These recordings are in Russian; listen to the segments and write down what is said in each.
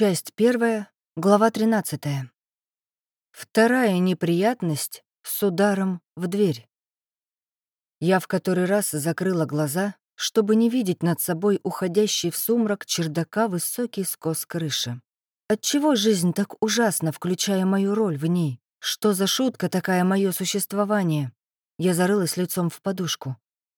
Часть первая, глава 13. Вторая неприятность с ударом в дверь. Я в который раз закрыла глаза, чтобы не видеть над собой уходящий в сумрак чердака высокий скос крыши. Отчего жизнь так ужасна, включая мою роль в ней? Что за шутка такая мое существование? Я зарылась лицом в подушку.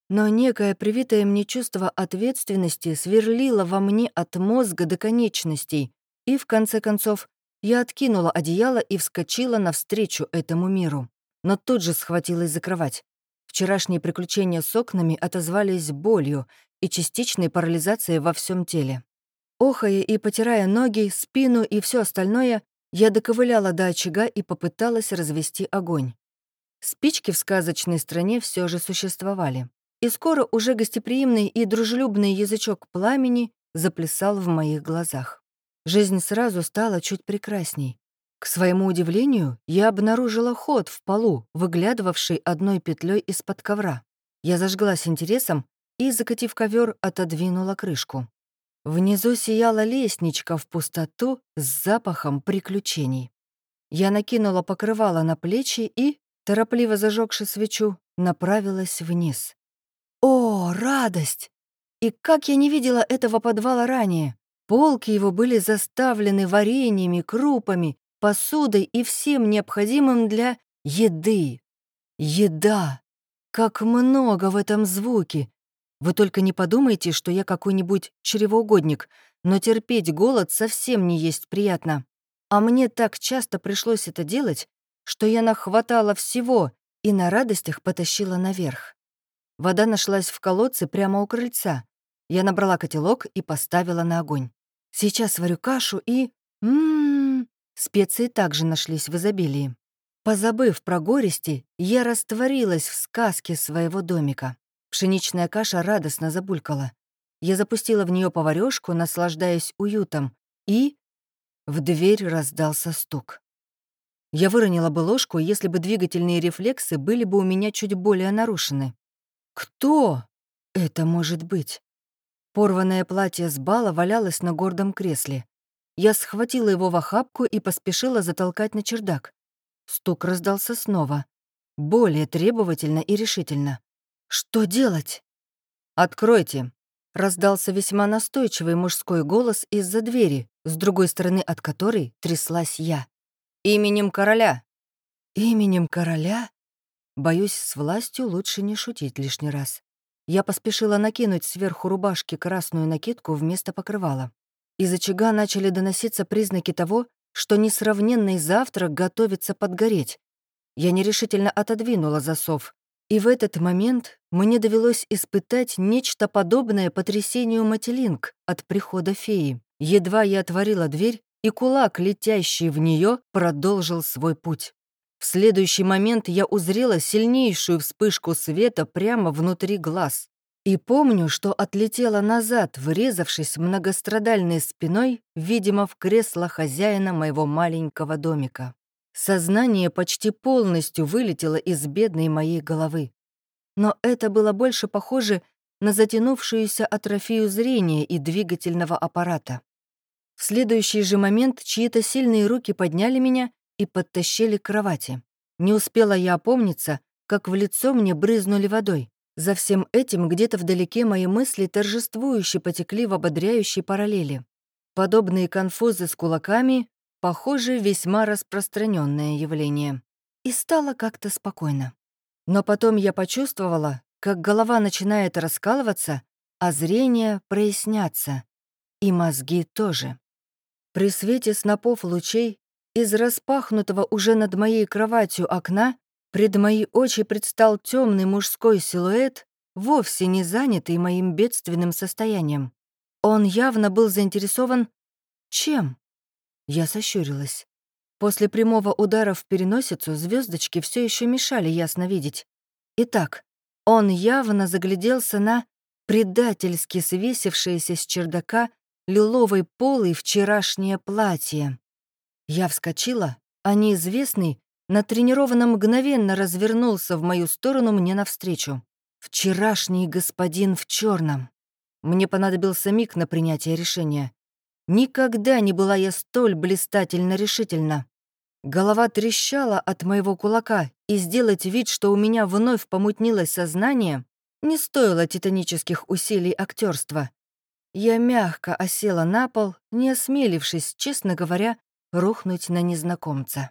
Но некое привитое мне чувство ответственности сверлило во мне от мозга до конечностей, и, в конце концов, я откинула одеяло и вскочила навстречу этому миру. Но тут же схватилась за кровать. Вчерашние приключения с окнами отозвались болью и частичной парализацией во всем теле. Охая и потирая ноги, спину и все остальное, я доковыляла до очага и попыталась развести огонь. Спички в сказочной стране все же существовали. И скоро уже гостеприимный и дружелюбный язычок пламени заплясал в моих глазах. Жизнь сразу стала чуть прекрасней. К своему удивлению, я обнаружила ход в полу, выглядывавший одной петлей из-под ковра. Я зажглась интересом и, закатив ковер, отодвинула крышку. Внизу сияла лестничка в пустоту с запахом приключений. Я накинула покрывало на плечи и, торопливо зажегши свечу, направилась вниз. О, радость! И как я не видела этого подвала ранее! Полки его были заставлены вареньями, крупами, посудой и всем необходимым для еды. Еда! Как много в этом звуке! Вы только не подумайте, что я какой-нибудь чревоугодник, но терпеть голод совсем не есть приятно. А мне так часто пришлось это делать, что я нахватала всего и на радостях потащила наверх. Вода нашлась в колодце прямо у крыльца. Я набрала котелок и поставила на огонь. Сейчас сварю кашу и... Ммм... Специи также нашлись в изобилии. Позабыв про горести, я растворилась в сказке своего домика. Пшеничная каша радостно забулькала. Я запустила в нее поварёшку, наслаждаясь уютом, и... В дверь раздался стук. Я выронила бы ложку, если бы двигательные рефлексы были бы у меня чуть более нарушены. Кто это может быть? Порванное платье с бала валялось на гордом кресле. Я схватила его в охапку и поспешила затолкать на чердак. Стук раздался снова. Более требовательно и решительно. «Что делать?» «Откройте!» — раздался весьма настойчивый мужской голос из-за двери, с другой стороны от которой тряслась я. «Именем короля!» «Именем короля?» Боюсь, с властью лучше не шутить лишний раз. Я поспешила накинуть сверху рубашки красную накидку вместо покрывала. Из очага начали доноситься признаки того, что несравненный завтрак готовится подгореть. Я нерешительно отодвинула засов, и в этот момент мне довелось испытать нечто подобное потрясению Мателинг от прихода феи. Едва я отворила дверь, и кулак, летящий в нее, продолжил свой путь. В следующий момент я узрела сильнейшую вспышку света прямо внутри глаз. И помню, что отлетела назад, врезавшись многострадальной спиной, видимо, в кресло хозяина моего маленького домика. Сознание почти полностью вылетело из бедной моей головы. Но это было больше похоже на затянувшуюся атрофию зрения и двигательного аппарата. В следующий же момент чьи-то сильные руки подняли меня и подтащили к кровати. Не успела я опомниться, как в лицо мне брызнули водой. За всем этим где-то вдалеке мои мысли торжествующе потекли в ободряющей параллели. Подобные конфузы с кулаками, похоже, весьма распространенное явление. И стало как-то спокойно. Но потом я почувствовала, как голова начинает раскалываться, а зрение проясняться. И мозги тоже. При свете снопов лучей из распахнутого уже над моей кроватью окна пред мои очи предстал темный мужской силуэт, вовсе не занятый моим бедственным состоянием. Он явно был заинтересован... Чем? Я сощурилась. После прямого удара в переносицу звездочки все еще мешали ясно видеть. Итак, он явно загляделся на предательски свесившееся с чердака лиловой полой вчерашнее платье. Я вскочила, а неизвестный натренированно мгновенно развернулся в мою сторону мне навстречу. Вчерашний господин в черном. Мне понадобился миг на принятие решения. Никогда не была я столь блистательно решительна. Голова трещала от моего кулака, и сделать вид, что у меня вновь помутнилось сознание, не стоило титанических усилий актерства. Я мягко осела на пол, не осмелившись, честно говоря, рухнуть на незнакомца.